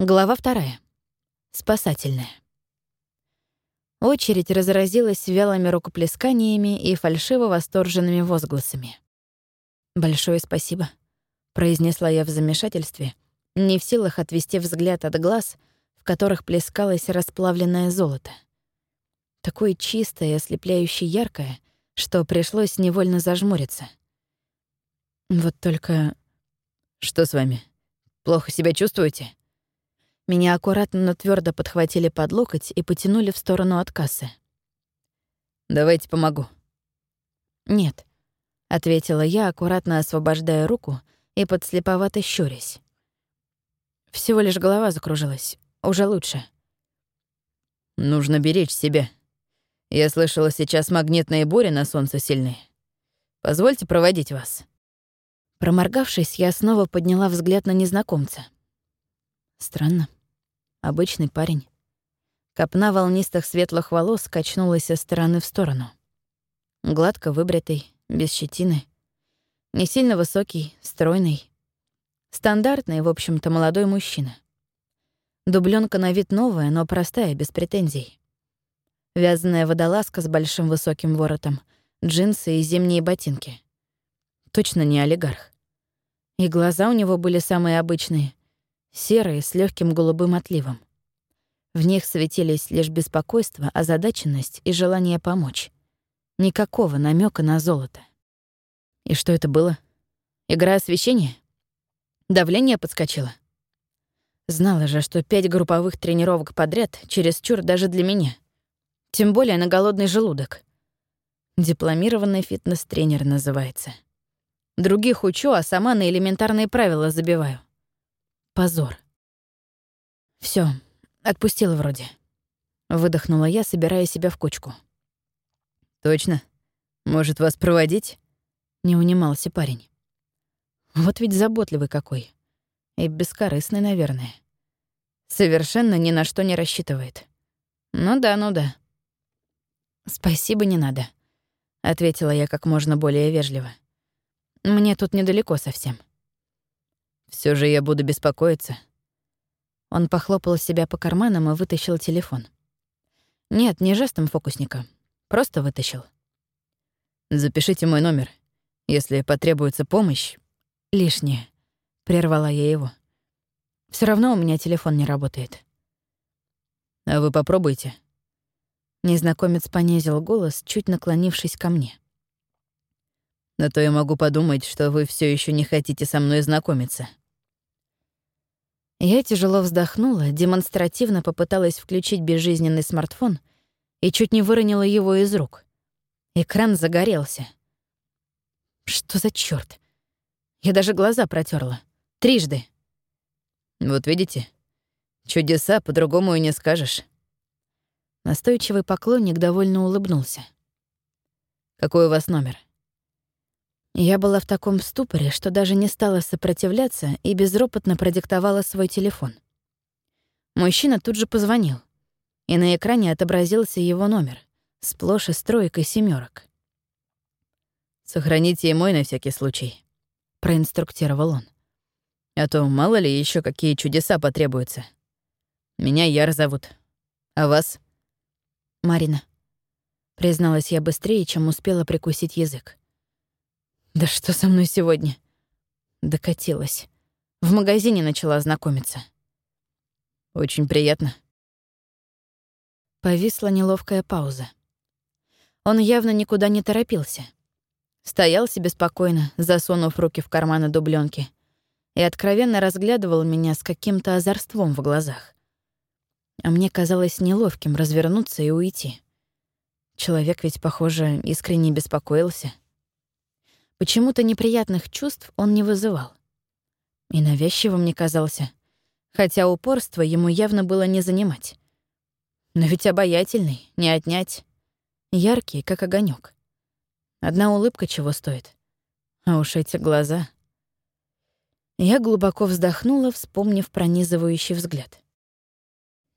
Глава вторая. Спасательная. Очередь разразилась вялыми рукоплесканиями и фальшиво-восторженными возгласами. «Большое спасибо», — произнесла я в замешательстве, не в силах отвести взгляд от глаз, в которых плескалось расплавленное золото. Такое чистое и ослепляюще яркое, что пришлось невольно зажмуриться. Вот только... «Что с вами? Плохо себя чувствуете?» Меня аккуратно, но твердо подхватили под локоть и потянули в сторону от кассы. «Давайте помогу». «Нет», — ответила я, аккуратно освобождая руку и подслеповато щурясь. Всего лишь голова закружилась. Уже лучше. «Нужно беречь себя. Я слышала, сейчас магнитные бури на солнце сильные. Позвольте проводить вас». Проморгавшись, я снова подняла взгляд на незнакомца. Странно. Обычный парень. Копна волнистых светлых волос качнулась из стороны в сторону. Гладко выбритый, без щетины. Не сильно высокий, стройный. Стандартный, в общем-то, молодой мужчина. Дубленка на вид новая, но простая, без претензий. Вязаная водолазка с большим высоким воротом, джинсы и зимние ботинки. Точно не олигарх. И глаза у него были самые обычные, серые с легким голубым отливом. В них светились лишь беспокойство, озадаченность и желание помочь. Никакого намека на золото. И что это было? Игра освещения? Давление подскочило? Знала же, что пять групповых тренировок подряд чересчур даже для меня. Тем более на голодный желудок. Дипломированный фитнес-тренер называется. Других учу, а сама на элементарные правила забиваю. Позор. Все, отпустила вроде. Выдохнула я, собирая себя в кучку. «Точно? Может, вас проводить?» Не унимался парень. Вот ведь заботливый какой. И бескорыстный, наверное. Совершенно ни на что не рассчитывает. Ну да, ну да. «Спасибо, не надо», — ответила я как можно более вежливо. «Мне тут недалеко совсем». Все же я буду беспокоиться». Он похлопал себя по карманам и вытащил телефон. Нет, не жестом фокусника. Просто вытащил. «Запишите мой номер. Если потребуется помощь...» «Лишнее», — прервала я его. Все равно у меня телефон не работает». «А вы попробуйте». Незнакомец понизил голос, чуть наклонившись ко мне. «На то я могу подумать, что вы все еще не хотите со мной знакомиться». Я тяжело вздохнула, демонстративно попыталась включить безжизненный смартфон и чуть не выронила его из рук. Экран загорелся. Что за чёрт? Я даже глаза протерла. Трижды. Вот видите? Чудеса по-другому и не скажешь. Настойчивый поклонник довольно улыбнулся. Какой у вас номер? Я была в таком ступоре, что даже не стала сопротивляться и безропотно продиктовала свой телефон. Мужчина тут же позвонил, и на экране отобразился его номер, сплошь и семерок. «Сохраните и мой на всякий случай», — проинструктировал он. «А то мало ли еще какие чудеса потребуются. Меня Яр зовут. А вас?» «Марина», — призналась я быстрее, чем успела прикусить язык. Да что со мной сегодня? Докатилась. В магазине начала знакомиться. Очень приятно. Повисла неловкая пауза. Он явно никуда не торопился. Стоял себе спокойно, засунув руки в карманы дубленки, и откровенно разглядывал меня с каким-то озорством в глазах. А мне казалось неловким развернуться и уйти. Человек ведь, похоже, искренне беспокоился. Почему-то неприятных чувств он не вызывал. И навязчивым мне казался, хотя упорство ему явно было не занимать. Но ведь обаятельный, не отнять. Яркий, как огонек. Одна улыбка чего стоит. А уж эти глаза. Я глубоко вздохнула, вспомнив пронизывающий взгляд.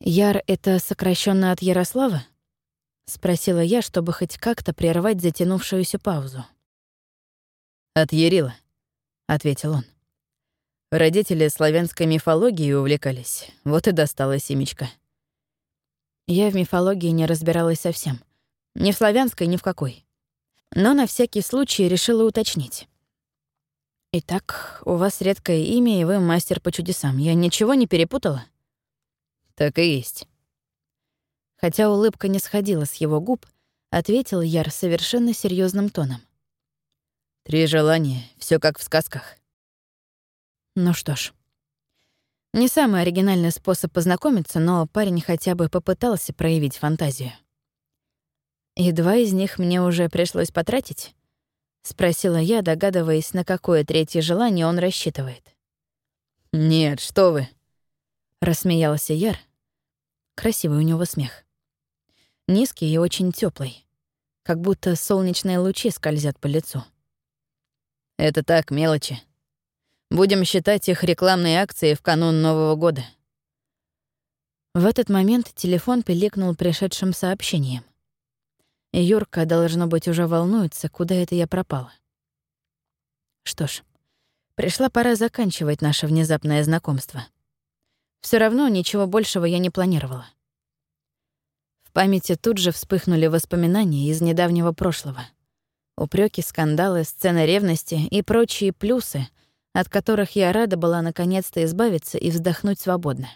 «Яр — это сокращенно от Ярослава?» — спросила я, чтобы хоть как-то прервать затянувшуюся паузу. «От Ярила», — ответил он. Родители славянской мифологией увлекались, вот и достала семечко. Я в мифологии не разбиралась совсем. Ни в славянской, ни в какой. Но на всякий случай решила уточнить. «Итак, у вас редкое имя, и вы мастер по чудесам. Я ничего не перепутала?» «Так и есть». Хотя улыбка не сходила с его губ, ответил Яр совершенно серьезным тоном. «Три желания, все как в сказках». Ну что ж, не самый оригинальный способ познакомиться, но парень хотя бы попытался проявить фантазию. «И два из них мне уже пришлось потратить?» — спросила я, догадываясь, на какое третье желание он рассчитывает. «Нет, что вы!» — рассмеялся Яр. Красивый у него смех. Низкий и очень теплый, как будто солнечные лучи скользят по лицу. «Это так, мелочи», Будем считать их рекламной акцией в канун Нового года. В этот момент телефон пиликнул пришедшим сообщением. Юрка, должно быть, уже волнуется, куда это я пропала. Что ж, пришла пора заканчивать наше внезапное знакомство. Все равно ничего большего я не планировала. В памяти тут же вспыхнули воспоминания из недавнего прошлого. Упреки, скандалы, сцены ревности и прочие плюсы — от которых я рада была наконец-то избавиться и вздохнуть свободно.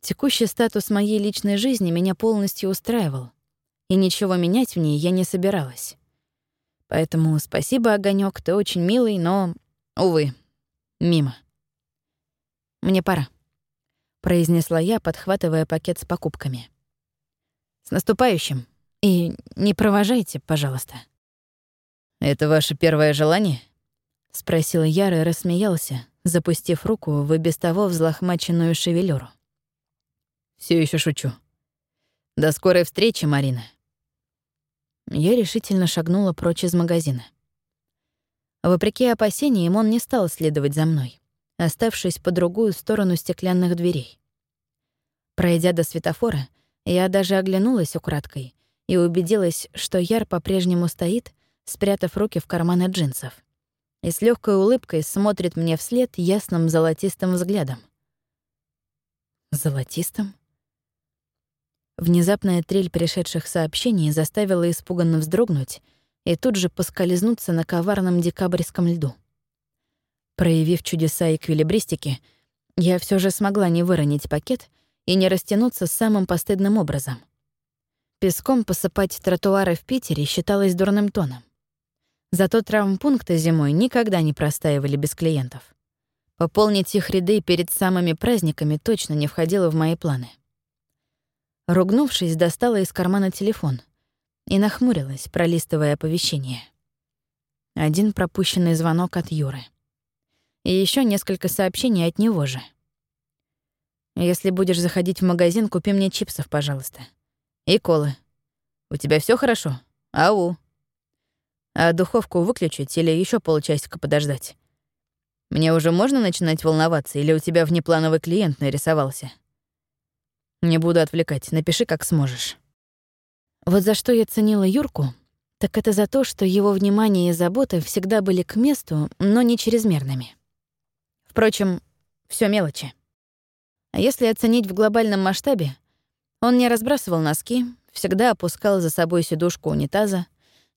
Текущий статус моей личной жизни меня полностью устраивал, и ничего менять в ней я не собиралась. Поэтому спасибо, Огонёк, ты очень милый, но, увы, мимо. «Мне пора», — произнесла я, подхватывая пакет с покупками. «С наступающим! И не провожайте, пожалуйста». «Это ваше первое желание?» — спросил Яр и рассмеялся, запустив руку в и без того взлохмаченную шевелюру. Все еще шучу. До скорой встречи, Марина». Я решительно шагнула прочь из магазина. Вопреки опасениям, он не стал следовать за мной, оставшись по другую сторону стеклянных дверей. Пройдя до светофора, я даже оглянулась украдкой и убедилась, что Яр по-прежнему стоит, спрятав руки в карманы джинсов и с легкой улыбкой смотрит мне вслед ясным золотистым взглядом. Золотистым? Внезапная трель пришедших сообщений заставила испуганно вздрогнуть и тут же поскользнуться на коварном декабрьском льду. Проявив чудеса эквилибристики, я все же смогла не выронить пакет и не растянуться самым постыдным образом. Песком посыпать тротуары в Питере считалось дурным тоном. Зато травмпункты зимой никогда не простаивали без клиентов. Пополнить их ряды перед самыми праздниками точно не входило в мои планы. Ругнувшись, достала из кармана телефон и нахмурилась, пролистывая оповещение. Один пропущенный звонок от Юры. И еще несколько сообщений от него же. «Если будешь заходить в магазин, купи мне чипсов, пожалуйста. И колы. У тебя все хорошо? Ау!» А духовку выключить или еще полчасика подождать? Мне уже можно начинать волноваться, или у тебя внеплановый клиент нарисовался? Не буду отвлекать, напиши, как сможешь. Вот за что я ценила Юрку, так это за то, что его внимание и забота всегда были к месту, но не чрезмерными. Впрочем, все мелочи. А если оценить в глобальном масштабе, он не разбрасывал носки, всегда опускал за собой сидушку унитаза,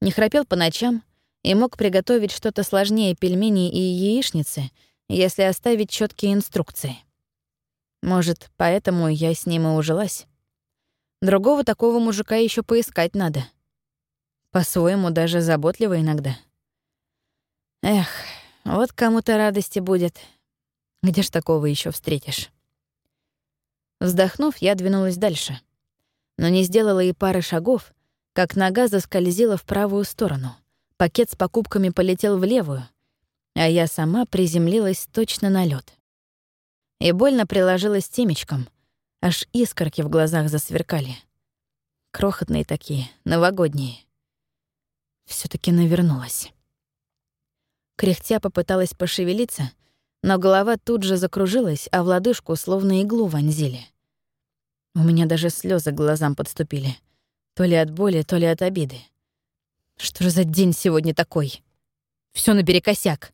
не храпел по ночам и мог приготовить что-то сложнее пельменей и яичницы, если оставить четкие инструкции. Может, поэтому я с ним и ужилась. Другого такого мужика еще поискать надо. По-своему даже заботливо иногда. Эх, вот кому-то радости будет. Где ж такого еще встретишь? Вздохнув, я двинулась дальше. Но не сделала и пары шагов, как нога заскользила в правую сторону. Пакет с покупками полетел в левую, а я сама приземлилась точно на лед. И больно приложилась темечком, аж искорки в глазах засверкали. Крохотные такие, новогодние. все таки навернулась. Кряхтя попыталась пошевелиться, но голова тут же закружилась, а в лодыжку словно иглу вонзили. У меня даже слезы глазам подступили — то ли от боли, то ли от обиды. Что же за день сегодня такой? Всё наперекосяк.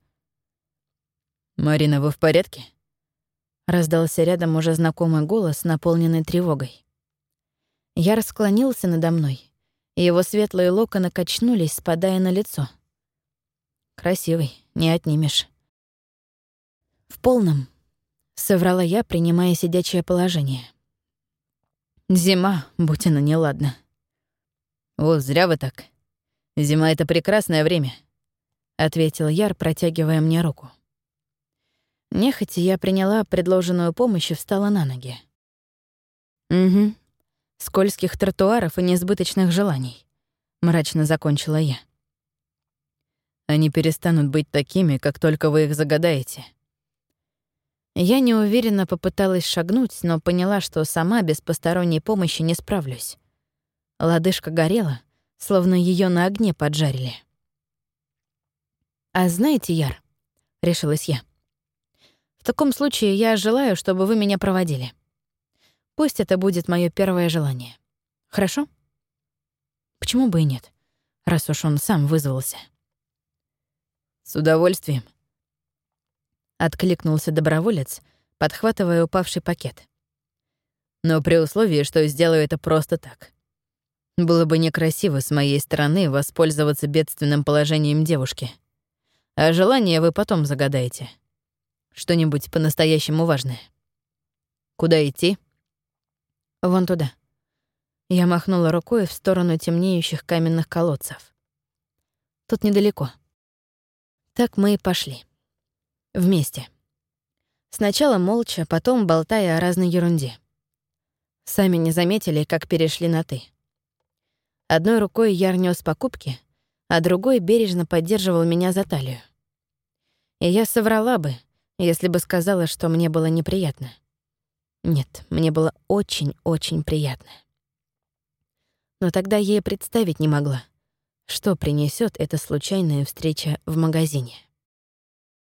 «Марина, вы в порядке?» Раздался рядом уже знакомый голос, наполненный тревогой. Я расклонился надо мной, и его светлые локоны качнулись, спадая на лицо. Красивый, не отнимешь. В полном, соврала я, принимая сидячее положение. Зима, будь она неладна. «О, зря вы так. Зима — это прекрасное время», — ответил Яр, протягивая мне руку. Нехотя я приняла предложенную помощь и встала на ноги. «Угу. Скользких тротуаров и несбыточных желаний», — мрачно закончила я. «Они перестанут быть такими, как только вы их загадаете». Я неуверенно попыталась шагнуть, но поняла, что сама без посторонней помощи не справлюсь. Лодыжка горела, словно ее на огне поджарили. «А знаете, Яр», — решилась я, — «в таком случае я желаю, чтобы вы меня проводили. Пусть это будет мое первое желание. Хорошо?» Почему бы и нет, раз уж он сам вызвался? «С удовольствием», — откликнулся доброволец, подхватывая упавший пакет. «Но при условии, что сделаю это просто так». Было бы некрасиво с моей стороны воспользоваться бедственным положением девушки. А желание вы потом загадаете. Что-нибудь по-настоящему важное. Куда идти? Вон туда. Я махнула рукой в сторону темнеющих каменных колодцев. Тут недалеко. Так мы и пошли. Вместе. Сначала молча, потом болтая о разной ерунде. Сами не заметили, как перешли на «ты». Одной рукой Яр нёс покупки, а другой бережно поддерживал меня за талию. И я соврала бы, если бы сказала, что мне было неприятно. Нет, мне было очень-очень приятно. Но тогда я и представить не могла, что принесет эта случайная встреча в магазине.